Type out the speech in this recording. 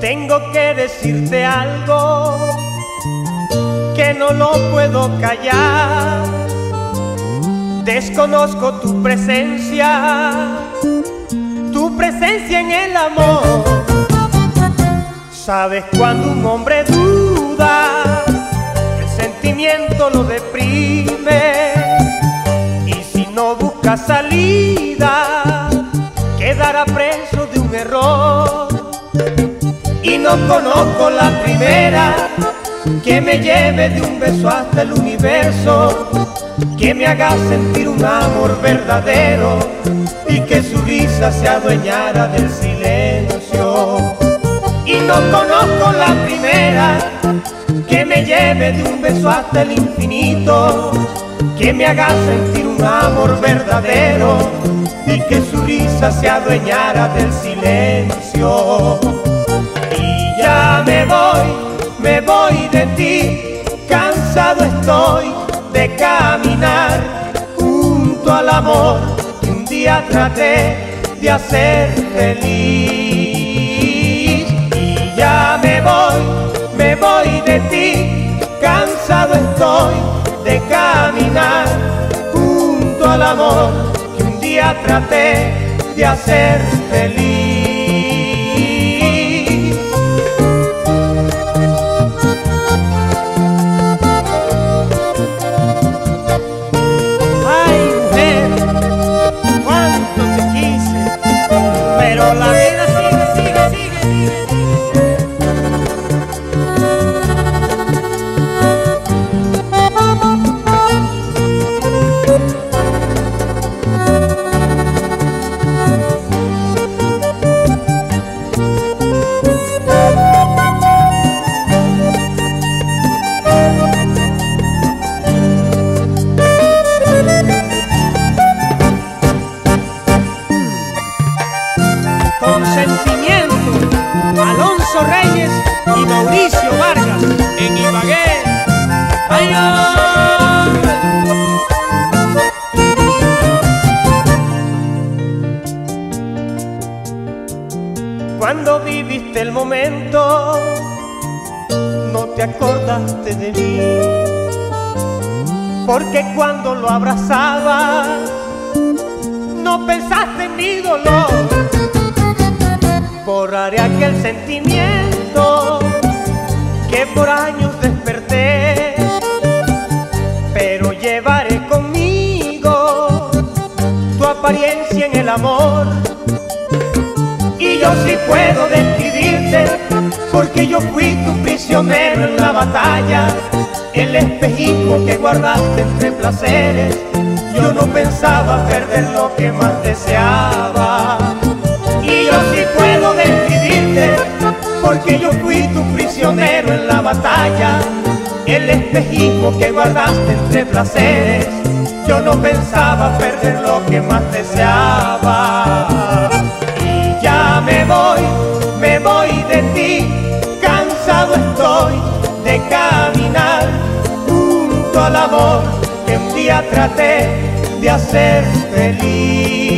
Tengo que decirte algo que no lo puedo callar. Desconozco tu presencia, tu presencia en el amor. Sabes cuando un hombre duda, el sentimiento lo deprime. Y si no busca salida, quedará preso de un error y no conozco la primera que me lleve de un beso hasta el universo, que me haga sentir un amor verdadero y que su risa se adueñara del silencio. Y no conozco la primera que me lleve de un beso hasta el infinito, que me haga sentir un amor verdadero y que su risa se adueñara del silencio ya me voy, me voy de ti, cansado estoy de caminar junto al amor que un día traté de hacer feliz. Y ya me voy, me voy de ti, cansado estoy de caminar junto al amor que un día traté de hacer feliz. Cuando viviste el momento, no te acordaste de mí. Porque cuando lo abrazabas, no pensaste en mi dolor. Aquel sentimiento que por años desperté, pero llevaré conmigo tu apariencia en el amor y yo sí puedo describirte, porque yo fui tu prisionero en la batalla, el espejismo que guardaste entre placeres. Yo no pensaba perder lo que más deseaba. Porque yo fui tu prisionero en la batalla, el espejismo que guardaste entre placeres. Yo no pensaba perder lo que más deseaba me voy, me voy de ti, cansado estoy de caminar junto al amor que un día traté de hacer feliz.